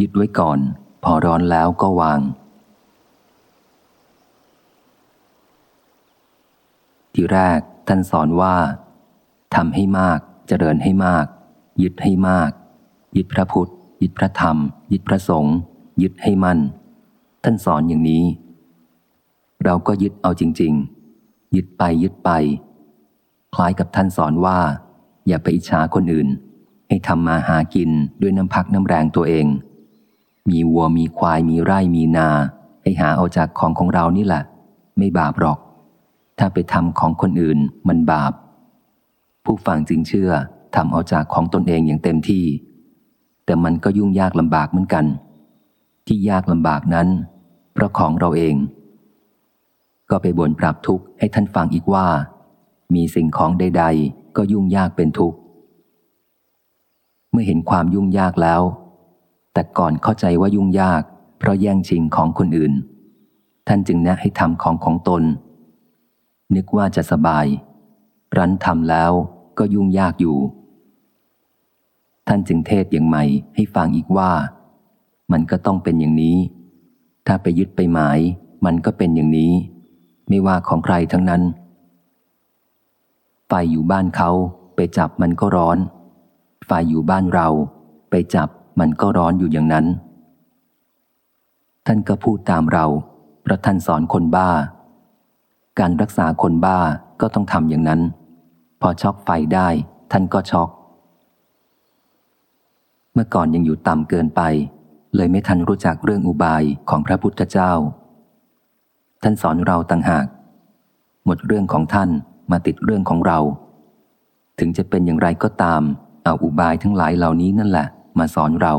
ยึดไว้ก่อน พอร้อนแล้วก็วาง ที่แรกท่านสอนว่าทำให้มากเจริญให้มาก ยึดให้มาก ยึดพระพุทธ ยึดพระธรรม ยึดพระสงฆ์ยึดให้มั่น ท่านสอนอย่างนี้ เราก็ยึดเอาจริง ๆ ยึดไปยึดไป คล้ายกับท่านสอนว่า อย่าไปอิจฉาคนอื่น ให้ทำมาหากินด้วยน้ำพักน้ำแรงตัวเอง มีวัวมีควายมีไร่มีนา ให้หาเอาจากของของเรานี่แหละ ไม่บาปหรอก ถ้าไปทำของคนอื่นมันบาป ผู้ฟังจึงเชื่อทำเอาจากของตนเองอย่างเต็มที่ แต่มันก็ยุ่งยากลำบากเหมือนกัน ที่ยากลำบากนั้น เพราะของเราเอง ก็ไปบ่นปรับทุกข์ให้ท่านฟังอีกว่า มีสิ่งของใด ๆ ก็ยุ่งยากเป็นทุกข์เมื่อเห็นความยุ่งยากแล้ว แต่ก่อนเข้าใจว่ายุ่งยาก เพราะแย่งชิงของคนอื่น ท่านจึงแนะให้ทำของของตน นึกว่าจะสบาย รั้นทำแล้วก็ยุ่งยากอยู่ ท่านจึงเทศอย่างใหม่ให้ฟังอีกว่า มันก็ต้องเป็นอย่างนี้ ถ้าไปยึดไปหมาย มันก็เป็นอย่างนี้ ไม่ว่าของใครทั้งนั้นไฟอยู่บ้านเขาไปจับมันก็ร้อนไฟอยู่บ้านเรา ไปจับ มันก็ร้อนอยู่อย่างนั้น ท่านก็พูดตามเราเพราะท่านสอนคนบ้า การรักษาคนบ้าก็ต้องทำอย่างนั้น พอช็อกไฟได้ ท่านก็ช็อก เมื่อก่อนยังอยู่ต่ำเกินไป เลยไม่ทันรู้จักเรื่องอุบายของพระพุทธเจ้า ท่านสอนเราต่างหาก หมดเรื่องของท่านมาติดเรื่องของเรา ถึงจะเป็นอย่างไรก็ตาม เอาอุบายทั้งหลายเหล่านี้นั่นแหละ มาสอนเรา